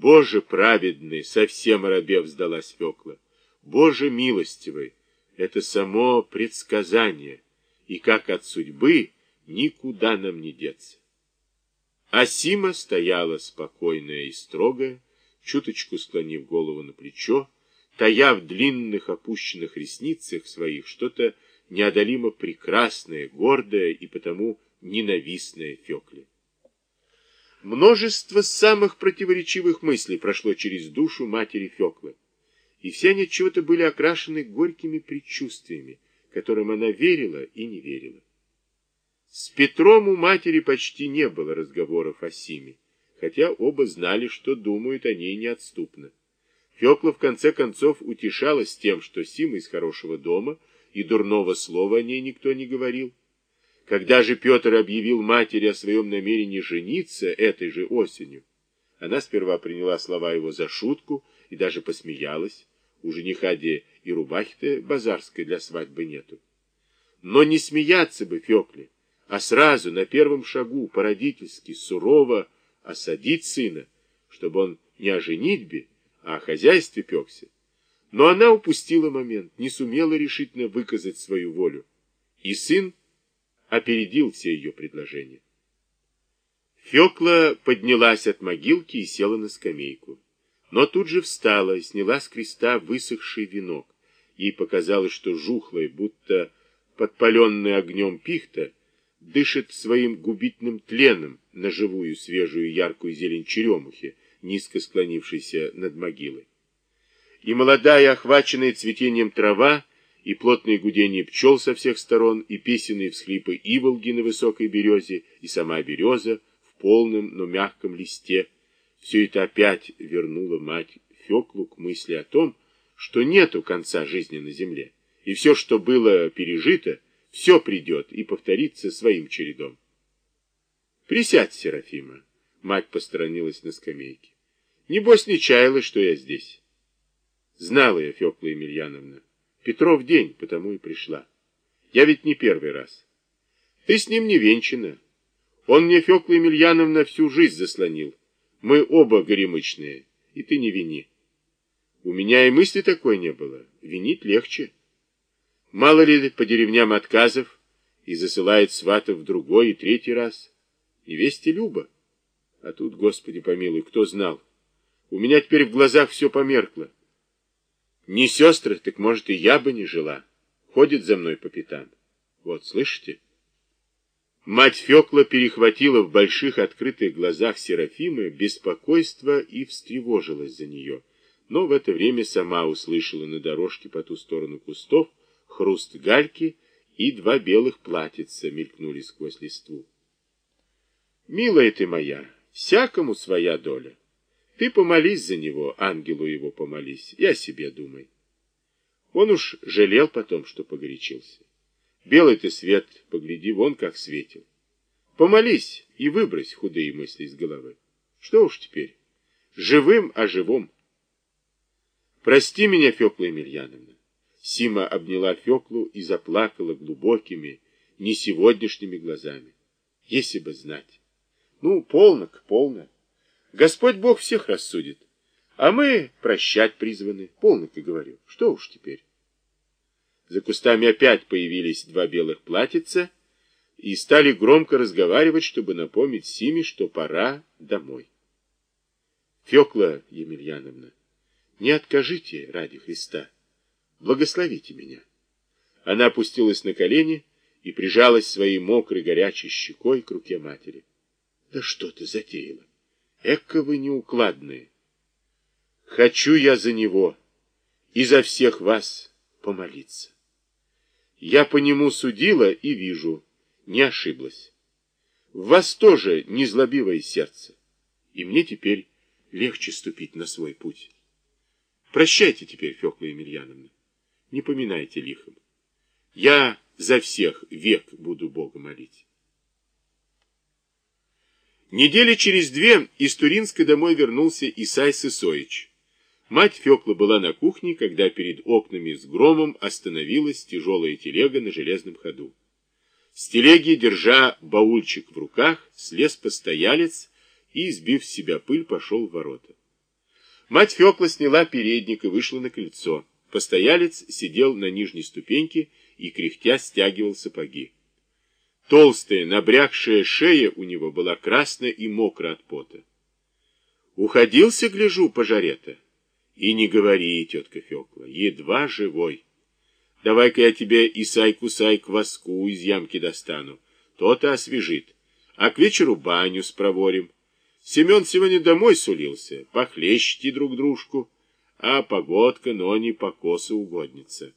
Боже праведный, совсем оробев сдалась Фекла. Боже милостивый, это само предсказание, и как от судьбы никуда нам не деться. А Сима стояла спокойная и строгая, чуточку склонив голову на плечо, тая в длинных опущенных ресницах своих что-то неодолимо прекрасное, гордое и потому ненавистное Фекле. Множество самых противоречивых мыслей прошло через душу матери Феклы, и все они чего-то были окрашены горькими предчувствиями, которым она верила и не верила. С Петром у матери почти не было разговоров о Симе, хотя оба знали, что думают о ней неотступно. Фекла в конце концов утешалась тем, что Сима из хорошего дома, и дурного слова о ней никто не говорил. Когда же Петр объявил матери о своем намерении жениться этой же осенью, она сперва приняла слова его за шутку и даже посмеялась. У жениха де и рубахи-то базарской для свадьбы нету. Но не смеяться бы Фекле, а сразу на первом шагу по-родительски сурово осадить сына, чтобы он не о женитьбе, а о хозяйстве пекся. Но она упустила момент, не сумела решительно выказать свою волю. И сын опередил все ее предложения. Фекла поднялась от могилки и села на скамейку. Но тут же встала и сняла с креста высохший венок. Ей показалось, что жухлая, будто подпаленная огнем пихта, дышит своим губительным тленом на живую, свежую, яркую зелень черемухи, низко склонившейся над могилой. И молодая, охваченная цветением трава, и плотное гудение пчел со всех сторон, и песенные всхлипы иволги на высокой березе, и сама береза в полном, но мягком листе. Все это опять вернуло мать Феклу к мысли о том, что нету конца жизни на земле, и все, что было пережито, все придет и повторится своим чередом. Присядь, Серафима. Мать посторонилась на скамейке. Небось, не чаяла, что я здесь. Знала я, Фекла Емельяновна. Петров день, потому и пришла. Я ведь не первый раз. Ты с ним не венчана. Он мне, Фекла Емельяновна, всю жизнь заслонил. Мы оба горемычные, и ты не вини. У меня и мысли такой не было. Винить легче. Мало ли по деревням отказов, и засылает сватов в другой и третий раз. Невесте Люба. А тут, Господи помилуй, кто знал? У меня теперь в глазах все померкло. Не сестры, так, может, и я бы не жила. Ходит за мной по пятам. Вот, слышите? Мать Фекла перехватила в больших открытых глазах Серафимы беспокойство и встревожилась за нее. Но в это время сама услышала на дорожке по ту сторону кустов хруст гальки и два белых платьица мелькнули сквозь листву. «Милая ты моя, всякому своя доля. Ты помолись за него, ангелу его помолись, о себе думай. Он уж жалел потом, что погорячился. Белый ты свет, погляди, вон как светил. Помолись и выбрось худые мысли из головы. Что уж теперь, живым о живом. Прости меня, Фекла Емельяновна. Сима обняла Феклу и заплакала глубокими, не сегодняшними глазами. Если бы знать. Ну, полно, полно. Господь Бог всех рассудит. А мы прощать призваны. Полно-ка говорю. Что уж теперь. За кустами опять появились два белых платьица и стали громко разговаривать, чтобы напомнить Симе, что пора домой. Фекла Емельяновна, не откажите ради Христа. Благословите меня. Она опустилась на колени и прижалась своей мокрой горячей щекой к руке матери. Да что ты затеяла? Эка вы неукладные. Хочу я за него и за всех вас помолиться. Я по нему судила и вижу, не ошиблась. В вас тоже незлобивое сердце, и мне теперь легче ступить на свой путь. Прощайте теперь, Фекла Емельяновна, не поминайте лихом. Я за всех век буду Бога молить. Недели через две из Туринска домой вернулся Исай Сысоич. Мать Фекла была на кухне, когда перед окнами с громом остановилась тяжелая телега на железном ходу. С телеги, держа баульчик в руках, слез постоялец и, сбив с себя пыль, пошел в ворота. Мать Фёкла сняла передник и вышла на крыльцо. Постоялец сидел на нижней ступеньке и, кряхтя, стягивал сапоги. Толстая, набрякшая шея у него была красная и мокрая от пота. Уходился, гляжу, пожарета. И не говори, тетка Фёкла, едва живой. Давай-ка я тебе и сай-кусай кваску из ямки достану. То-то освежит. А к вечеру баню спроворим. Семен сегодня домой сулился, похлещите друг дружку, а погодка, но не по косу угодница.